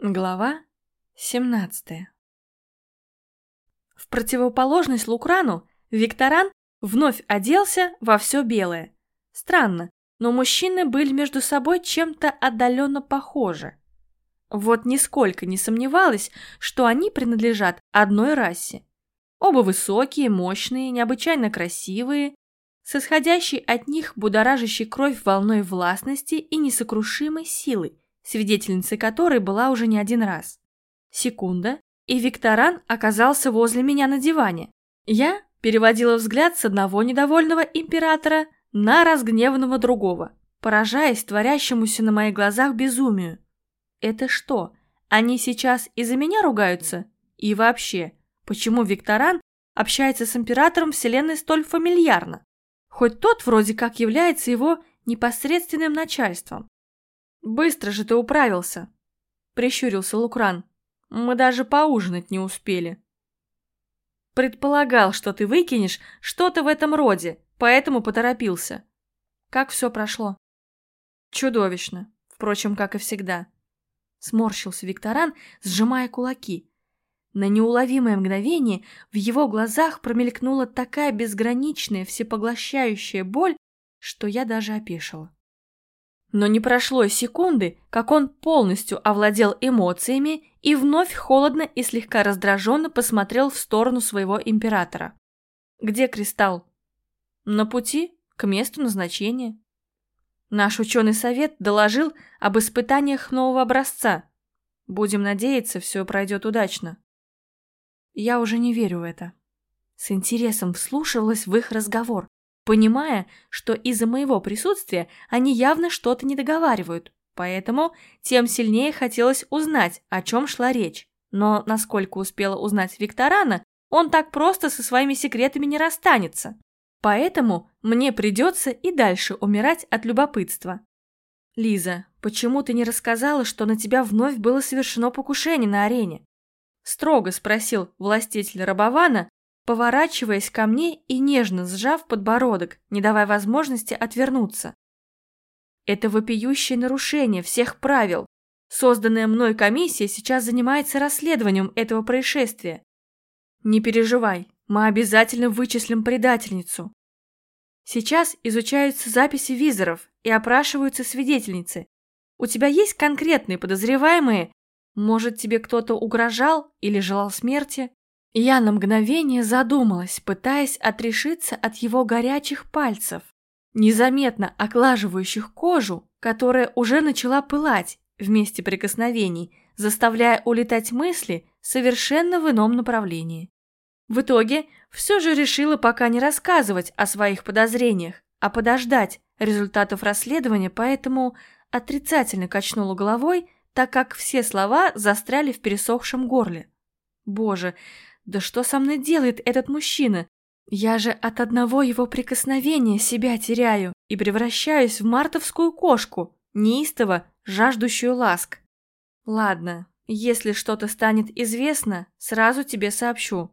Глава 17 В противоположность Лукрану, Викторан вновь оделся во все белое. Странно, но мужчины были между собой чем-то отдаленно похожи. Вот нисколько не сомневалась, что они принадлежат одной расе. Оба высокие, мощные, необычайно красивые, с исходящей от них будоражащей кровь волной властности и несокрушимой силы, свидетельницей которой была уже не один раз. Секунда, и Викторан оказался возле меня на диване. Я переводила взгляд с одного недовольного императора на разгневанного другого, поражаясь творящемуся на моих глазах безумию. Это что, они сейчас из-за меня ругаются? И вообще, почему Викторан общается с императором вселенной столь фамильярно? Хоть тот вроде как является его непосредственным начальством. «Быстро же ты управился!» — прищурился Лукран. «Мы даже поужинать не успели». «Предполагал, что ты выкинешь что-то в этом роде, поэтому поторопился. Как все прошло?» «Чудовищно, впрочем, как и всегда». Сморщился Викторан, сжимая кулаки. На неуловимое мгновение в его глазах промелькнула такая безграничная, всепоглощающая боль, что я даже опешила. Но не прошло и секунды, как он полностью овладел эмоциями и вновь холодно и слегка раздраженно посмотрел в сторону своего императора. «Где кристалл?» «На пути, к месту назначения». Наш ученый совет доложил об испытаниях нового образца. Будем надеяться, все пройдет удачно. Я уже не верю в это. С интересом вслушивалась в их разговор понимая, что из-за моего присутствия они явно что-то не договаривают, поэтому тем сильнее хотелось узнать, о чем шла речь. Но, насколько успела узнать Викторана, он так просто со своими секретами не расстанется. Поэтому мне придется и дальше умирать от любопытства. «Лиза, почему ты не рассказала, что на тебя вновь было совершено покушение на арене?» Строго спросил властитель Рабована, поворачиваясь ко мне и нежно сжав подбородок, не давая возможности отвернуться. Это вопиющее нарушение всех правил. Созданная мной комиссия сейчас занимается расследованием этого происшествия. Не переживай, мы обязательно вычислим предательницу. Сейчас изучаются записи визоров и опрашиваются свидетельницы. У тебя есть конкретные подозреваемые? Может, тебе кто-то угрожал или желал смерти? Я на мгновение задумалась, пытаясь отрешиться от его горячих пальцев, незаметно оглаживающих кожу, которая уже начала пылать вместе прикосновений, заставляя улетать мысли совершенно в ином направлении. В итоге все же решила пока не рассказывать о своих подозрениях, а подождать результатов расследования, поэтому отрицательно качнула головой, так как все слова застряли в пересохшем горле. Боже, да что со мной делает этот мужчина? Я же от одного его прикосновения себя теряю и превращаюсь в мартовскую кошку, неистово жаждущую ласк. Ладно, если что-то станет известно, сразу тебе сообщу.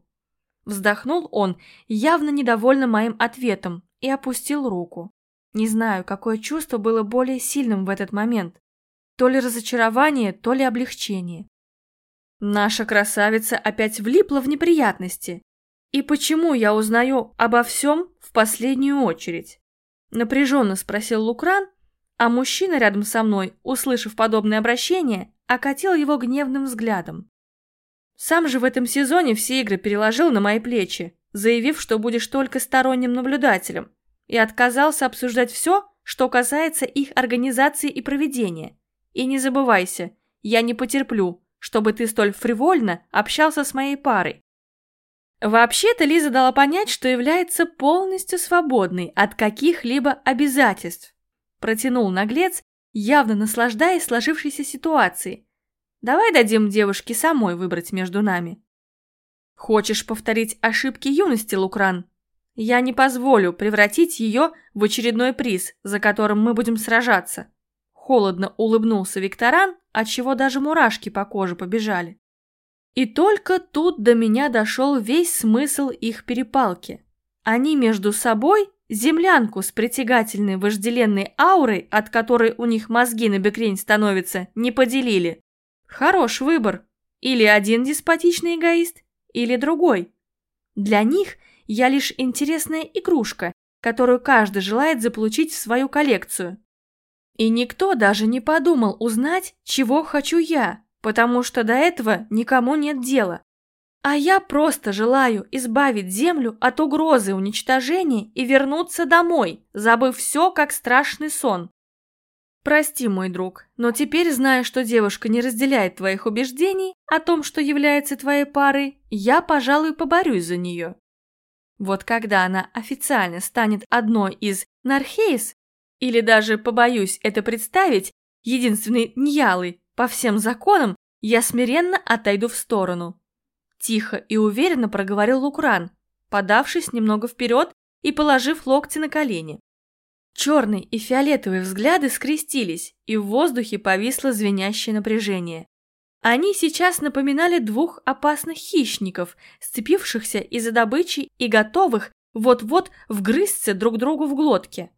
Вздохнул он, явно недовольно моим ответом, и опустил руку. Не знаю, какое чувство было более сильным в этот момент. То ли разочарование, то ли облегчение. Наша красавица опять влипла в неприятности. И почему я узнаю обо всем в последнюю очередь? Напряженно спросил Лукран, а мужчина рядом со мной, услышав подобное обращение, окатил его гневным взглядом. Сам же в этом сезоне все игры переложил на мои плечи, заявив, что будешь только сторонним наблюдателем, и отказался обсуждать все, что касается их организации и проведения. И не забывайся, я не потерплю, чтобы ты столь фривольно общался с моей парой. Вообще-то Лиза дала понять, что является полностью свободной от каких-либо обязательств. Протянул наглец, явно наслаждаясь сложившейся ситуацией. Давай дадим девушке самой выбрать между нами. Хочешь повторить ошибки юности, Лукран? Я не позволю превратить ее в очередной приз, за которым мы будем сражаться. Холодно улыбнулся Викторан, отчего даже мурашки по коже побежали. И только тут до меня дошел весь смысл их перепалки. Они между собой землянку с притягательной вожделенной аурой, от которой у них мозги на бекрень становятся, не поделили. Хорош выбор. Или один деспотичный эгоист, или другой. Для них я лишь интересная игрушка, которую каждый желает заполучить в свою коллекцию. И никто даже не подумал узнать, чего хочу я, потому что до этого никому нет дела. А я просто желаю избавить Землю от угрозы уничтожения и вернуться домой, забыв все как страшный сон. Прости, мой друг, но теперь, зная, что девушка не разделяет твоих убеждений о том, что является твоей парой, я, пожалуй, поборюсь за нее. Вот когда она официально станет одной из Нархейс, или даже, побоюсь это представить, единственной Ньялой по всем законам, я смиренно отойду в сторону. Тихо и уверенно проговорил Лукран, подавшись немного вперед и положив локти на колени. Черный и фиолетовые взгляды скрестились, и в воздухе повисло звенящее напряжение. Они сейчас напоминали двух опасных хищников, сцепившихся из-за добычи и готовых вот-вот вгрызться друг другу в глотки.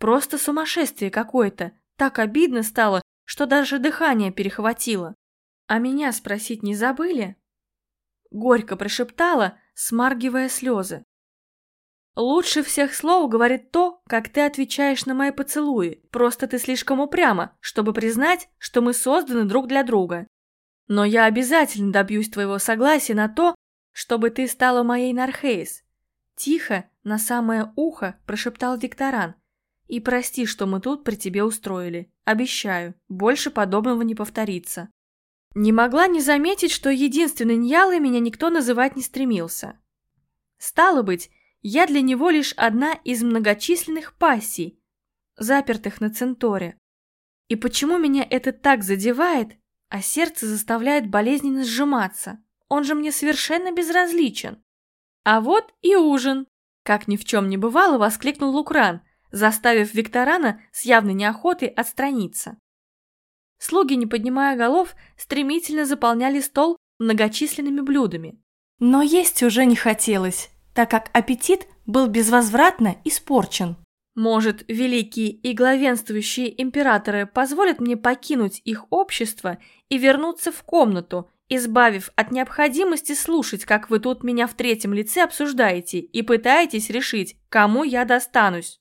Просто сумасшествие какое-то, так обидно стало, что даже дыхание перехватило. А меня спросить не забыли? Горько прошептала, смаргивая слезы. Лучше всех слов говорит то, как ты отвечаешь на мои поцелуи. Просто ты слишком упряма, чтобы признать, что мы созданы друг для друга. Но я обязательно добьюсь твоего согласия на то, чтобы ты стала моей Нархейс. Тихо, на самое ухо, прошептал Викторан. И прости, что мы тут при тебе устроили. Обещаю, больше подобного не повторится. Не могла не заметить, что единственной Ньялой меня никто называть не стремился. Стало быть, я для него лишь одна из многочисленных пассий, запертых на Центоре. И почему меня это так задевает, а сердце заставляет болезненно сжиматься? Он же мне совершенно безразличен. А вот и ужин. Как ни в чем не бывало, воскликнул Лукран, заставив Викторана с явной неохотой отстраниться. Слуги, не поднимая голов, стремительно заполняли стол многочисленными блюдами. Но есть уже не хотелось, так как аппетит был безвозвратно испорчен. Может, великие и главенствующие императоры позволят мне покинуть их общество и вернуться в комнату, избавив от необходимости слушать, как вы тут меня в третьем лице обсуждаете и пытаетесь решить, кому я достанусь.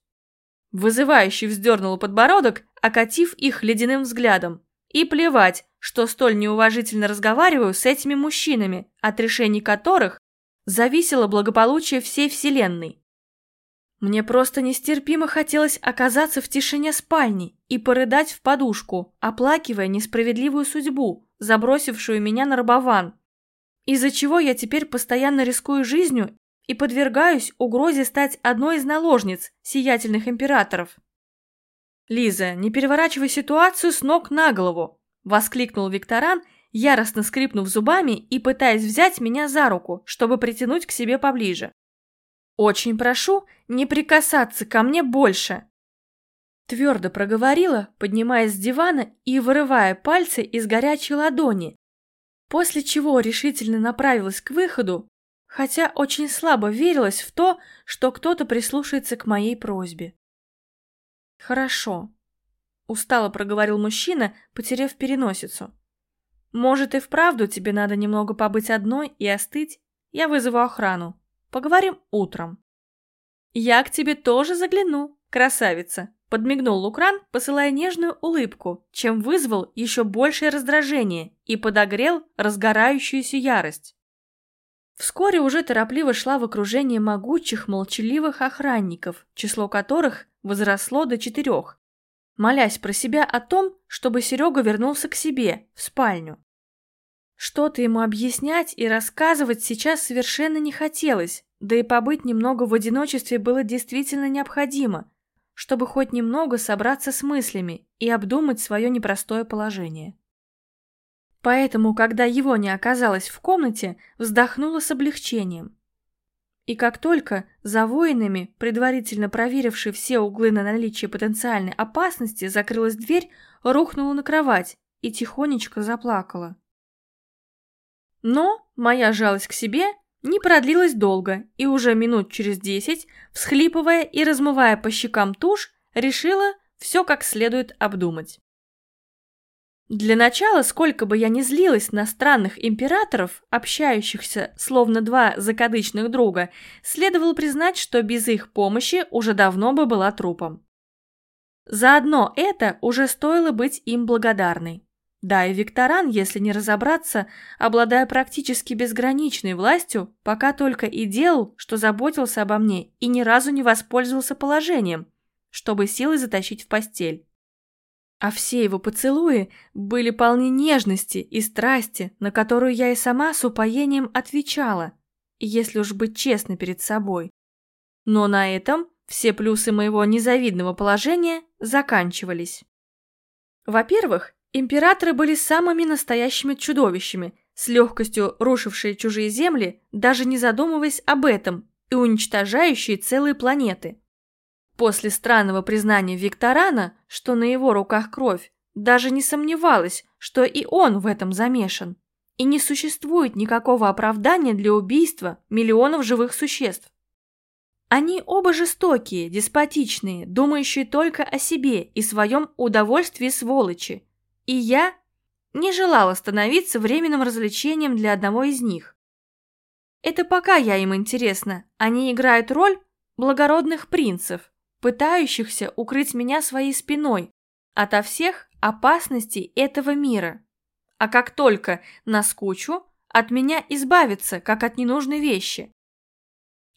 Вызывающий вздернул подбородок, окатив их ледяным взглядом. И плевать, что столь неуважительно разговариваю с этими мужчинами, от решений которых зависело благополучие всей Вселенной. Мне просто нестерпимо хотелось оказаться в тишине спальни и порыдать в подушку, оплакивая несправедливую судьбу, забросившую меня на рабован, из-за чего я теперь постоянно рискую жизнью и подвергаюсь угрозе стать одной из наложниц сиятельных императоров. «Лиза, не переворачивай ситуацию с ног на голову!» – воскликнул Викторан, яростно скрипнув зубами и пытаясь взять меня за руку, чтобы притянуть к себе поближе. «Очень прошу не прикасаться ко мне больше!» Твердо проговорила, поднимаясь с дивана и вырывая пальцы из горячей ладони, после чего решительно направилась к выходу, хотя очень слабо верилась в то, что кто-то прислушается к моей просьбе. «Хорошо», — устало проговорил мужчина, потеряв переносицу. «Может, и вправду тебе надо немного побыть одной и остыть? Я вызову охрану. Поговорим утром». «Я к тебе тоже загляну, красавица», — подмигнул Лукран, посылая нежную улыбку, чем вызвал еще большее раздражение и подогрел разгорающуюся ярость. Вскоре уже торопливо шла в окружении могучих, молчаливых охранников, число которых возросло до четырех, молясь про себя о том, чтобы Серега вернулся к себе, в спальню. Что-то ему объяснять и рассказывать сейчас совершенно не хотелось, да и побыть немного в одиночестве было действительно необходимо, чтобы хоть немного собраться с мыслями и обдумать свое непростое положение. Поэтому, когда его не оказалось в комнате, вздохнула с облегчением. И как только за воинами, предварительно проверивший все углы на наличие потенциальной опасности, закрылась дверь, рухнула на кровать и тихонечко заплакала. Но моя жалость к себе не продлилась долго, и уже минут через десять, всхлипывая и размывая по щекам тушь, решила все как следует обдумать. Для начала, сколько бы я ни злилась на странных императоров, общающихся словно два закадычных друга, следовало признать, что без их помощи уже давно бы была трупом. Заодно это уже стоило быть им благодарной. Да, и Викторан, если не разобраться, обладая практически безграничной властью, пока только и делал, что заботился обо мне и ни разу не воспользовался положением, чтобы силой затащить в постель. А все его поцелуи были полны нежности и страсти, на которую я и сама с упоением отвечала, если уж быть честной перед собой. Но на этом все плюсы моего незавидного положения заканчивались. Во-первых, императоры были самыми настоящими чудовищами, с легкостью рушившие чужие земли, даже не задумываясь об этом, и уничтожающие целые планеты. После странного признания Викторана, что на его руках кровь, даже не сомневалась, что и он в этом замешан. И не существует никакого оправдания для убийства миллионов живых существ. Они оба жестокие, деспотичные, думающие только о себе и своем удовольствии сволочи. И я не желала становиться временным развлечением для одного из них. Это пока я им интересна, они играют роль благородных принцев, пытающихся укрыть меня своей спиной ото всех опасностей этого мира. А как только наскучу, от меня избавиться, как от ненужной вещи.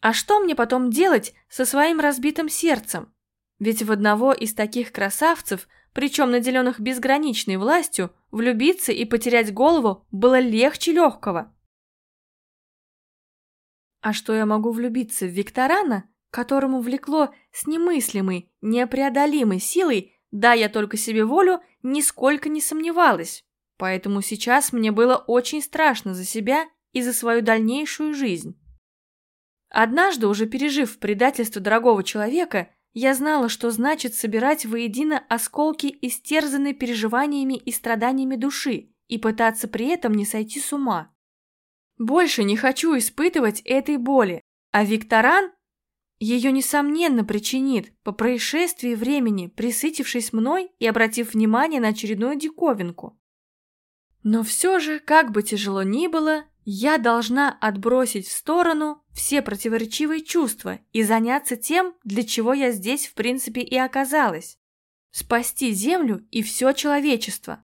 А что мне потом делать со своим разбитым сердцем? Ведь в одного из таких красавцев, причем наделенных безграничной властью, влюбиться и потерять голову было легче легкого. А что я могу влюбиться в Викторана, которому влекло с немыслимой, непреодолимой силой, да я только себе волю, нисколько не сомневалась. Поэтому сейчас мне было очень страшно за себя и за свою дальнейшую жизнь. Однажды, уже пережив предательство дорогого человека, я знала, что значит собирать воедино осколки истерзанной переживаниями и страданиями души и пытаться при этом не сойти с ума. Больше не хочу испытывать этой боли, а Викторан ее, несомненно, причинит по происшествии времени, присытившись мной и обратив внимание на очередную диковинку. Но все же, как бы тяжело ни было, я должна отбросить в сторону все противоречивые чувства и заняться тем, для чего я здесь в принципе и оказалась. Спасти Землю и все человечество.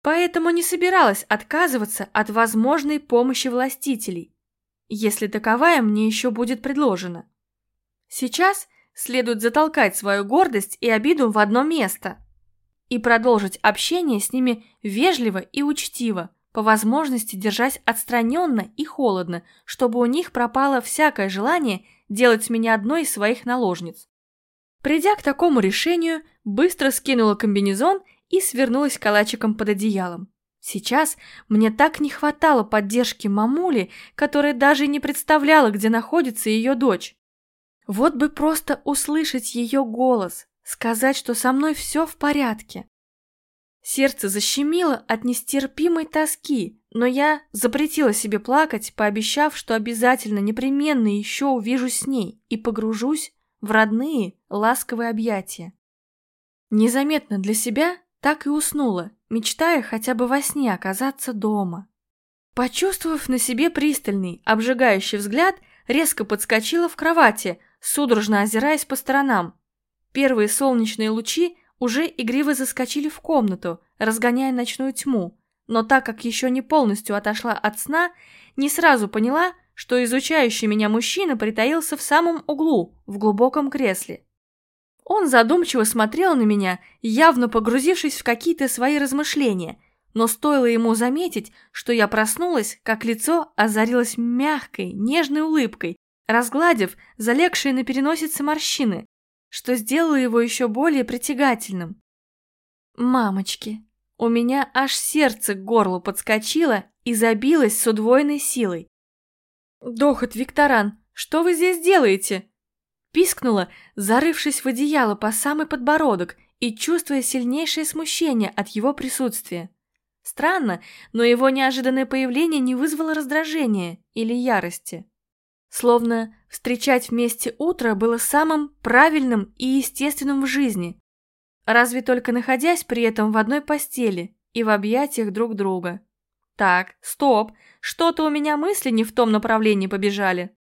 Поэтому не собиралась отказываться от возможной помощи властителей, если таковая мне еще будет предложена. Сейчас следует затолкать свою гордость и обиду в одно место и продолжить общение с ними вежливо и учтиво, по возможности держась отстраненно и холодно, чтобы у них пропало всякое желание делать меня одной из своих наложниц. Придя к такому решению, быстро скинула комбинезон и свернулась калачиком под одеялом. Сейчас мне так не хватало поддержки мамули, которая даже не представляла, где находится ее дочь. Вот бы просто услышать ее голос, сказать, что со мной все в порядке. Сердце защемило от нестерпимой тоски, но я запретила себе плакать, пообещав, что обязательно непременно еще увижусь с ней и погружусь в родные ласковые объятия. Незаметно для себя так и уснула, мечтая хотя бы во сне оказаться дома. Почувствовав на себе пристальный, обжигающий взгляд, резко подскочила в кровати, судорожно озираясь по сторонам. Первые солнечные лучи уже игриво заскочили в комнату, разгоняя ночную тьму, но так как еще не полностью отошла от сна, не сразу поняла, что изучающий меня мужчина притаился в самом углу, в глубоком кресле. Он задумчиво смотрел на меня, явно погрузившись в какие-то свои размышления, но стоило ему заметить, что я проснулась, как лицо озарилось мягкой, нежной улыбкой, разгладив залегшие на переносице морщины, что сделало его еще более притягательным. Мамочки, у меня аж сердце к горлу подскочило и забилось с удвоенной силой. «Дохот, Викторан, что вы здесь делаете?» Пискнула, зарывшись в одеяло по самый подбородок и чувствуя сильнейшее смущение от его присутствия. Странно, но его неожиданное появление не вызвало раздражения или ярости. Словно встречать вместе утро было самым правильным и естественным в жизни. Разве только находясь при этом в одной постели и в объятиях друг друга. Так, стоп, что-то у меня мысли не в том направлении побежали.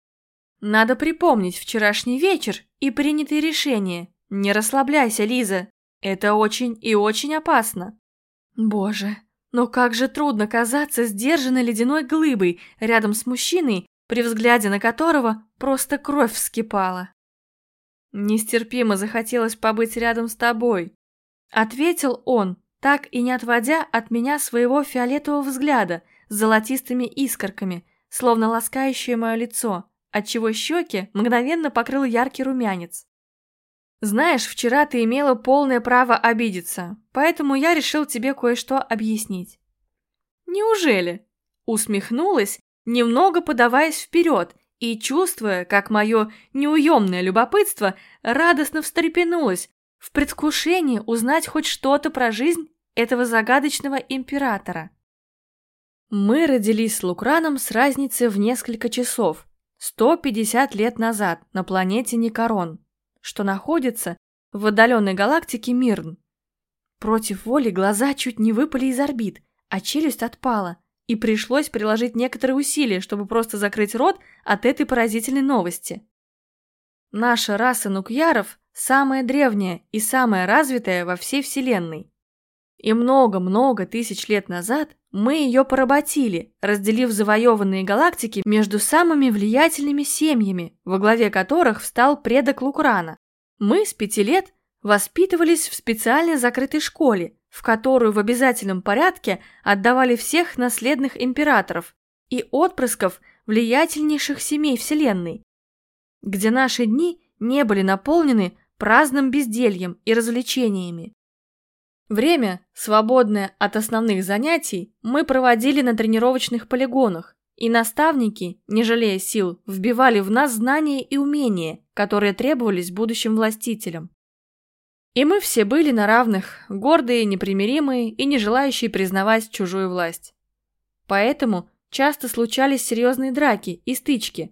Надо припомнить вчерашний вечер и принятые решения. Не расслабляйся, Лиза. Это очень и очень опасно. Боже, но как же трудно казаться сдержанной ледяной глыбой рядом с мужчиной, при взгляде на которого просто кровь вскипала. Нестерпимо захотелось побыть рядом с тобой. Ответил он, так и не отводя от меня своего фиолетового взгляда с золотистыми искорками, словно ласкающее мое лицо, отчего щеки мгновенно покрыл яркий румянец. Знаешь, вчера ты имела полное право обидеться, поэтому я решил тебе кое-что объяснить. Неужели? Усмехнулась, немного подаваясь вперед и чувствуя, как мое неуемное любопытство радостно встрепенулось в предвкушении узнать хоть что-то про жизнь этого загадочного императора. Мы родились с Лукраном с разницей в несколько часов, 150 лет назад на планете Никарон что находится в отдаленной галактике Мирн. Против воли глаза чуть не выпали из орбит, а челюсть отпала, и пришлось приложить некоторые усилия, чтобы просто закрыть рот от этой поразительной новости. Наша раса нукьяров самая древняя и самая развитая во всей Вселенной. И много-много тысяч лет назад мы ее поработили, разделив завоеванные галактики между самыми влиятельными семьями, во главе которых встал предок Лукрана. Мы с пяти лет воспитывались в специально закрытой школе, в которую в обязательном порядке отдавали всех наследных императоров и отпрысков влиятельнейших семей Вселенной, где наши дни не были наполнены праздным бездельем и развлечениями. Время, свободное от основных занятий, мы проводили на тренировочных полигонах, и наставники, не жалея сил, вбивали в нас знания и умения, которые требовались будущим властителям. И мы все были на равных, гордые, непримиримые и не желающие признавать чужую власть. Поэтому часто случались серьезные драки и стычки,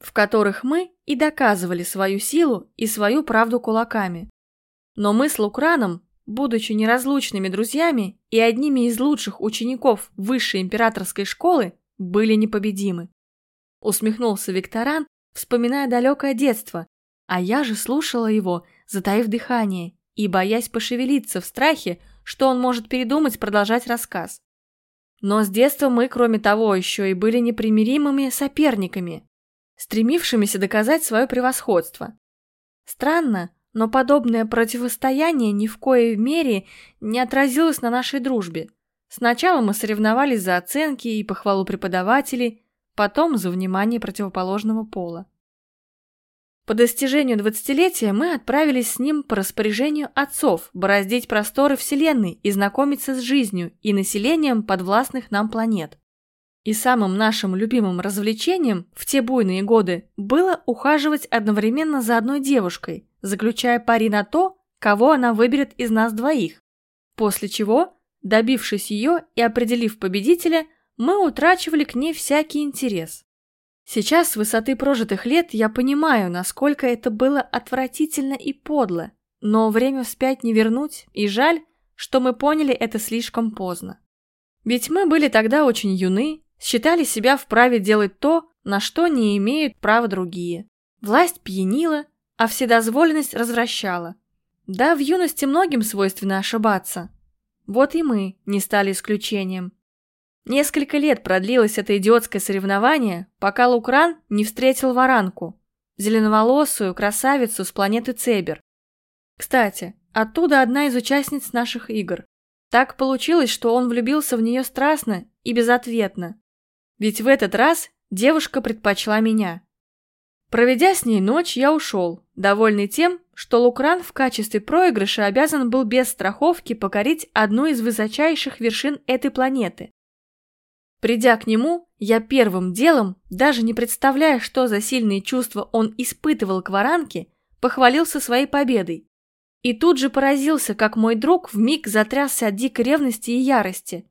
в которых мы и доказывали свою силу и свою правду кулаками. Но мы с Лукраном будучи неразлучными друзьями и одними из лучших учеников высшей императорской школы, были непобедимы. Усмехнулся Викторан, вспоминая далекое детство, а я же слушала его, затаив дыхание и боясь пошевелиться в страхе, что он может передумать продолжать рассказ. Но с детства мы, кроме того, еще и были непримиримыми соперниками, стремившимися доказать свое превосходство. Странно, но подобное противостояние ни в коей мере не отразилось на нашей дружбе. Сначала мы соревновались за оценки и похвалу преподавателей, потом за внимание противоположного пола. По достижению двадцатилетия мы отправились с ним по распоряжению отцов бороздить просторы Вселенной и знакомиться с жизнью и населением подвластных нам планет. И самым нашим любимым развлечением в те буйные годы было ухаживать одновременно за одной девушкой, заключая пари на то, кого она выберет из нас двоих. После чего, добившись ее и определив победителя, мы утрачивали к ней всякий интерес. Сейчас с высоты прожитых лет я понимаю, насколько это было отвратительно и подло, но время вспять не вернуть, и жаль, что мы поняли это слишком поздно. Ведь мы были тогда очень юны, считали себя вправе делать то, на что не имеют права другие. Власть пьянила, а вседозволенность развращала. Да, в юности многим свойственно ошибаться. Вот и мы не стали исключением. Несколько лет продлилось это идиотское соревнование, пока Лукран не встретил Варанку, зеленоволосую красавицу с планеты Цебер. Кстати, оттуда одна из участниц наших игр. Так получилось, что он влюбился в нее страстно и безответно. Ведь в этот раз девушка предпочла меня. Проведя с ней ночь, я ушел, довольный тем, что Лукран в качестве проигрыша обязан был без страховки покорить одну из высочайших вершин этой планеты. Придя к нему, я первым делом, даже не представляя, что за сильные чувства он испытывал к Варанке, похвалился своей победой. И тут же поразился, как мой друг вмиг затрясся от дикой ревности и ярости.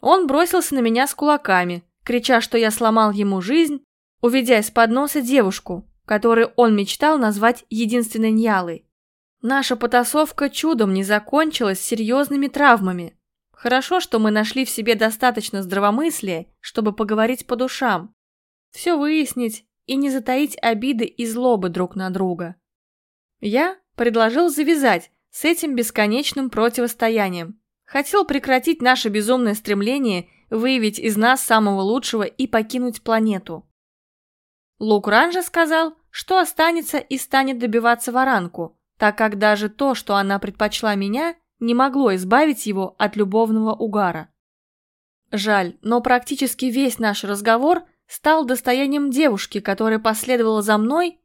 Он бросился на меня с кулаками, крича, что я сломал ему жизнь, уведя из-под носа девушку, которую он мечтал назвать единственной Ньялой. Наша потасовка чудом не закончилась серьезными травмами, Хорошо, что мы нашли в себе достаточно здравомыслия, чтобы поговорить по душам, все выяснить и не затаить обиды и злобы друг на друга. Я предложил завязать с этим бесконечным противостоянием. Хотел прекратить наше безумное стремление выявить из нас самого лучшего и покинуть планету. Лукран же сказал, что останется и станет добиваться варанку, так как даже то, что она предпочла меня, не могло избавить его от любовного угара. Жаль, но практически весь наш разговор стал достоянием девушки, которая последовала за мной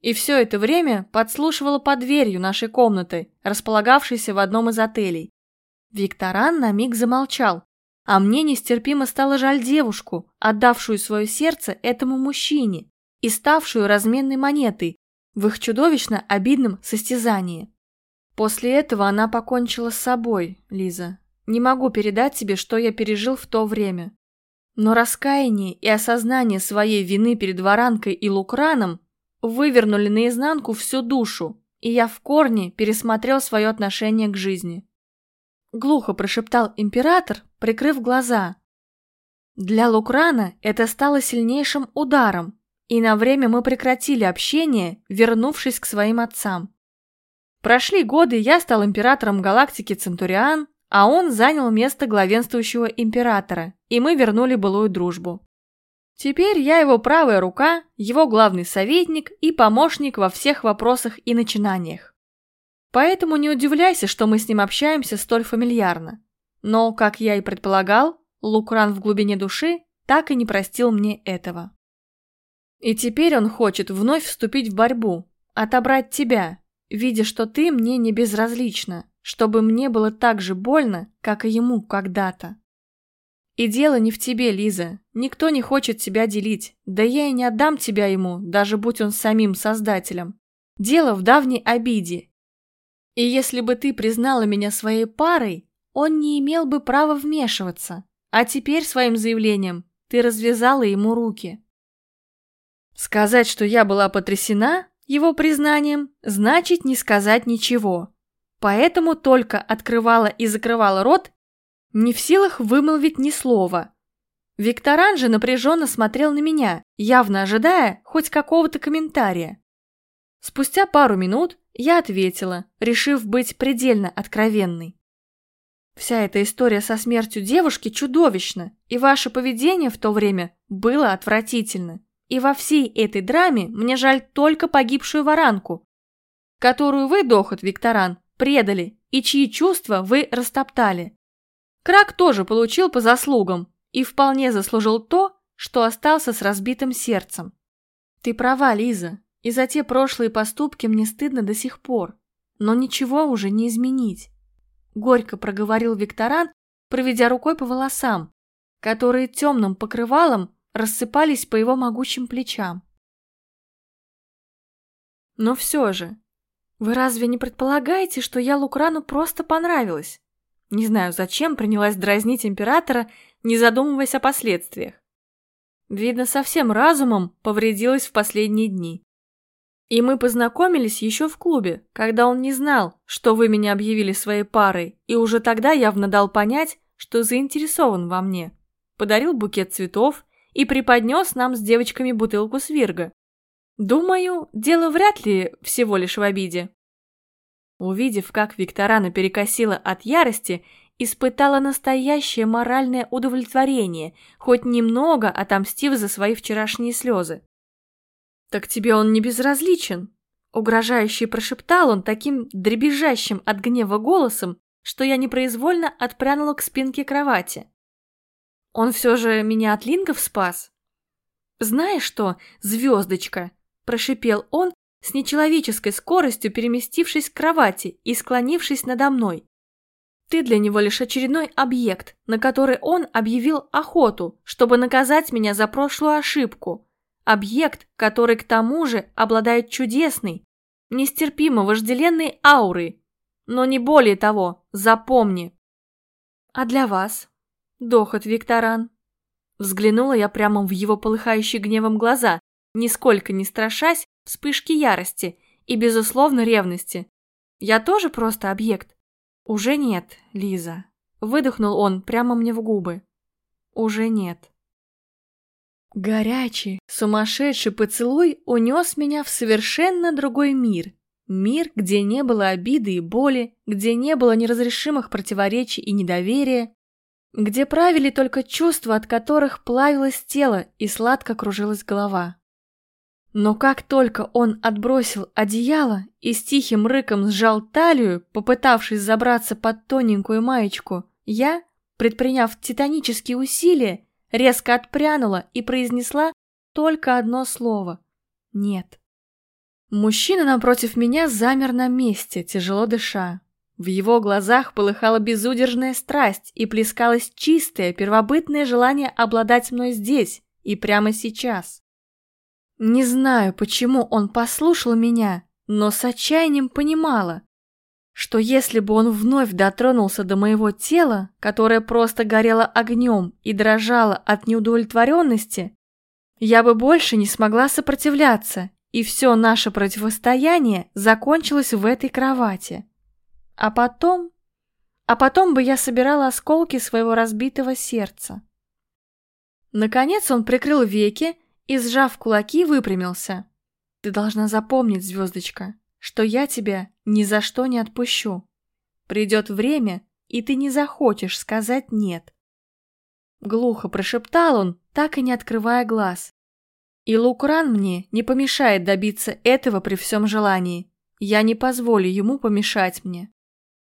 и все это время подслушивала под дверью нашей комнаты, располагавшейся в одном из отелей. Викторан на миг замолчал, а мне нестерпимо стало жаль девушку, отдавшую свое сердце этому мужчине и ставшую разменной монетой в их чудовищно обидном состязании. После этого она покончила с собой, Лиза. Не могу передать тебе, что я пережил в то время. Но раскаяние и осознание своей вины перед Варанкой и Лукраном вывернули наизнанку всю душу, и я в корне пересмотрел свое отношение к жизни. Глухо прошептал император, прикрыв глаза. Для Лукрана это стало сильнейшим ударом, и на время мы прекратили общение, вернувшись к своим отцам. Прошли годы, я стал императором галактики Центуриан, а он занял место главенствующего императора, и мы вернули былую дружбу. Теперь я его правая рука, его главный советник и помощник во всех вопросах и начинаниях. Поэтому не удивляйся, что мы с ним общаемся столь фамильярно. Но, как я и предполагал, Лукран в глубине души так и не простил мне этого. И теперь он хочет вновь вступить в борьбу, отобрать тебя, видя, что ты мне не безразлична, чтобы мне было так же больно, как и ему когда-то. И дело не в тебе, Лиза. Никто не хочет тебя делить. Да я и не отдам тебя ему, даже будь он самим создателем. Дело в давней обиде. И если бы ты признала меня своей парой, он не имел бы права вмешиваться. А теперь своим заявлением ты развязала ему руки. Сказать, что я была потрясена его признанием, значит не сказать ничего. Поэтому только открывала и закрывала рот не в силах вымолвить ни слова. Викторан же напряженно смотрел на меня, явно ожидая хоть какого-то комментария. Спустя пару минут я ответила, решив быть предельно откровенной. Вся эта история со смертью девушки чудовищна, и ваше поведение в то время было отвратительно. И во всей этой драме мне жаль только погибшую варанку, которую вы, Дохот Викторан, предали и чьи чувства вы растоптали. Крак тоже получил по заслугам и вполне заслужил то, что остался с разбитым сердцем. Ты права, Лиза, и за те прошлые поступки мне стыдно до сих пор, но ничего уже не изменить. Горько проговорил Викторан, проведя рукой по волосам, которые темным покрывалом рассыпались по его могучим плечам. Но все же, вы разве не предполагаете, что я Лукрану просто понравилась? Не знаю, зачем принялась дразнить императора, не задумываясь о последствиях. Видно, совсем разумом повредилась в последние дни. И мы познакомились еще в клубе, когда он не знал, что вы меня объявили своей парой, и уже тогда явно дал понять, что заинтересован во мне. Подарил букет цветов и преподнес нам с девочками бутылку свирга. Думаю, дело вряд ли всего лишь в обиде. Увидев, как Викторана перекосила от ярости, испытала настоящее моральное удовлетворение, хоть немного отомстив за свои вчерашние слезы. «Так тебе он не безразличен?» Угрожающе прошептал он таким дребезжащим от гнева голосом, что я непроизвольно отпрянула к спинке кровати. «Он все же меня от лингов спас?» «Знаешь что, звездочка?» – прошипел он, с нечеловеческой скоростью переместившись к кровати и склонившись надо мной. Ты для него лишь очередной объект, на который он объявил охоту, чтобы наказать меня за прошлую ошибку. Объект, который к тому же обладает чудесной, нестерпимо вожделенной аурой. Но не более того, запомни. А для вас? Дохот Викторан. Взглянула я прямо в его полыхающие гневом глаза, нисколько не страшась вспышки ярости и, безусловно, ревности. Я тоже просто объект. Уже нет, Лиза. выдохнул он прямо мне в губы. Уже нет. Горячий, сумасшедший поцелуй унес меня в совершенно другой мир. Мир, где не было обиды и боли, где не было неразрешимых противоречий и недоверия, где правили только чувства, от которых плавилось тело и сладко кружилась голова. Но как только он отбросил одеяло и с тихим рыком сжал талию, попытавшись забраться под тоненькую маечку, я, предприняв титанические усилия, резко отпрянула и произнесла только одно слово «нет». Мужчина напротив меня замер на месте, тяжело дыша. В его глазах полыхала безудержная страсть и плескалось чистое, первобытное желание обладать мной здесь и прямо сейчас. Не знаю, почему он послушал меня, но с отчаянием понимала, что если бы он вновь дотронулся до моего тела, которое просто горело огнем и дрожало от неудовлетворенности, я бы больше не смогла сопротивляться, и все наше противостояние закончилось в этой кровати. А потом... А потом бы я собирала осколки своего разбитого сердца. Наконец он прикрыл веки и, сжав кулаки, выпрямился. «Ты должна запомнить, звездочка, что я тебя ни за что не отпущу. Придет время, и ты не захочешь сказать «нет». Глухо прошептал он, так и не открывая глаз. И Лукран мне не помешает добиться этого при всем желании. Я не позволю ему помешать мне.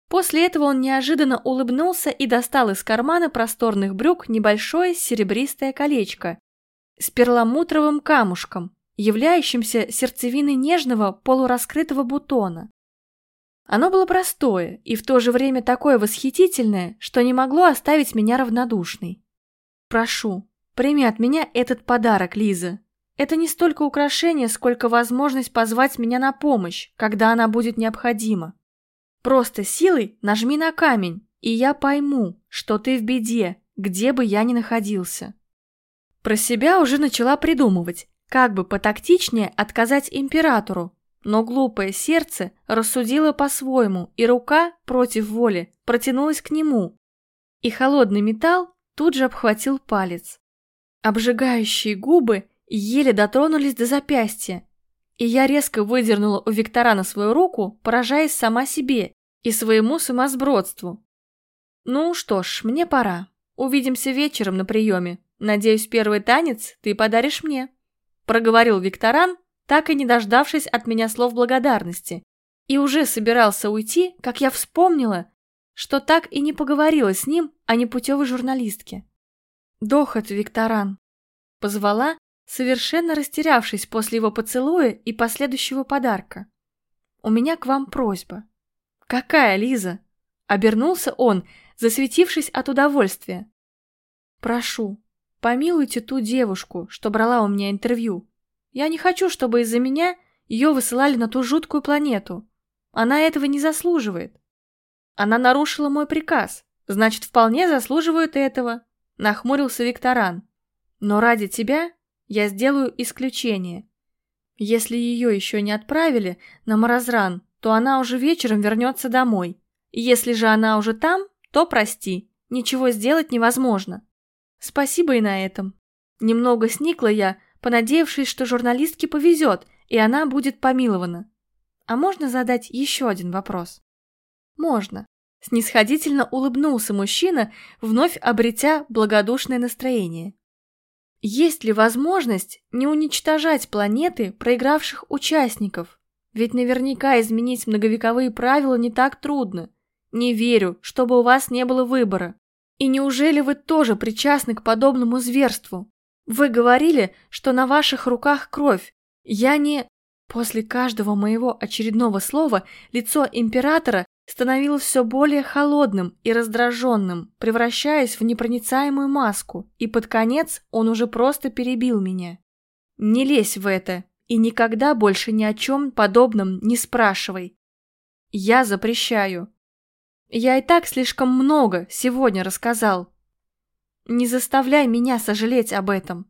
После этого он неожиданно улыбнулся и достал из кармана просторных брюк небольшое серебристое колечко с перламутровым камушком, являющимся сердцевиной нежного полураскрытого бутона. Оно было простое и в то же время такое восхитительное, что не могло оставить меня равнодушной. «Прошу, прими от меня этот подарок, Лиза. Это не столько украшение, сколько возможность позвать меня на помощь, когда она будет необходима. Просто силой нажми на камень, и я пойму, что ты в беде, где бы я ни находился. Про себя уже начала придумывать, как бы потактичнее отказать императору, но глупое сердце рассудило по-своему, и рука, против воли, протянулась к нему, и холодный металл тут же обхватил палец. Обжигающие губы еле дотронулись до запястья, и я резко выдернула у Викторана свою руку, поражаясь сама себе и своему сумасбродству. «Ну что ж, мне пора. Увидимся вечером на приеме. Надеюсь, первый танец ты подаришь мне», проговорил Викторан, так и не дождавшись от меня слов благодарности, и уже собирался уйти, как я вспомнила, что так и не поговорила с ним о непутевой журналистке. «Дохот, Викторан!» Позвала, совершенно растерявшись после его поцелуя и последующего подарка. «У меня к вам просьба». «Какая, Лиза?» Обернулся он, засветившись от удовольствия. «Прошу, помилуйте ту девушку, что брала у меня интервью. Я не хочу, чтобы из-за меня ее высылали на ту жуткую планету. Она этого не заслуживает. Она нарушила мой приказ, значит, вполне заслуживает этого», нахмурился Викторан. «Но ради тебя я сделаю исключение. Если ее еще не отправили на Морозран, то она уже вечером вернется домой. Если же она уже там, то прости, ничего сделать невозможно. Спасибо и на этом. Немного сникла я, понадеявшись, что журналистке повезет, и она будет помилована. А можно задать еще один вопрос? Можно. Снисходительно улыбнулся мужчина, вновь обретя благодушное настроение. Есть ли возможность не уничтожать планеты проигравших участников? Ведь наверняка изменить многовековые правила не так трудно. Не верю, чтобы у вас не было выбора. И неужели вы тоже причастны к подобному зверству? Вы говорили, что на ваших руках кровь. Я не... После каждого моего очередного слова лицо императора становилось все более холодным и раздраженным, превращаясь в непроницаемую маску, и под конец он уже просто перебил меня. «Не лезь в это и никогда больше ни о чем подобном не спрашивай. Я запрещаю. Я и так слишком много сегодня рассказал. Не заставляй меня сожалеть об этом».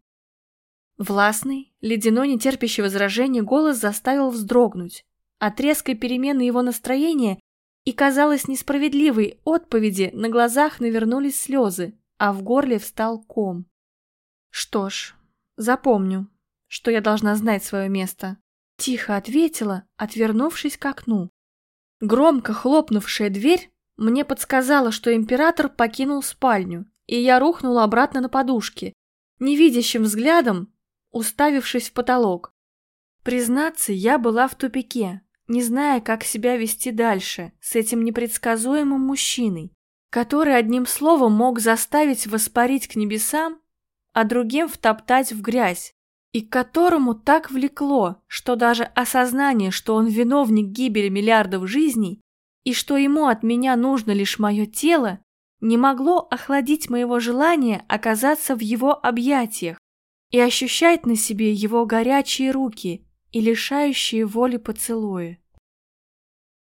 Властный, ледяной, нетерпящий возражений голос заставил вздрогнуть. От резкой перемены его настроения и казалось несправедливой отповеди на глазах навернулись слезы, а в горле встал ком. Что ж, запомню, что я должна знать свое место. Тихо ответила, отвернувшись к окну. Громко хлопнувшая дверь мне подсказала, что император покинул спальню, и я рухнула обратно на подушки, невидящим взглядом уставившись в потолок. Признаться, я была в тупике, не зная, как себя вести дальше с этим непредсказуемым мужчиной, который одним словом мог заставить воспарить к небесам, а другим втоптать в грязь, и к которому так влекло, что даже осознание, что он виновник гибели миллиардов жизней и что ему от меня нужно лишь мое тело, не могло охладить моего желания оказаться в его объятиях и ощущать на себе его горячие руки и лишающие воли поцелуи.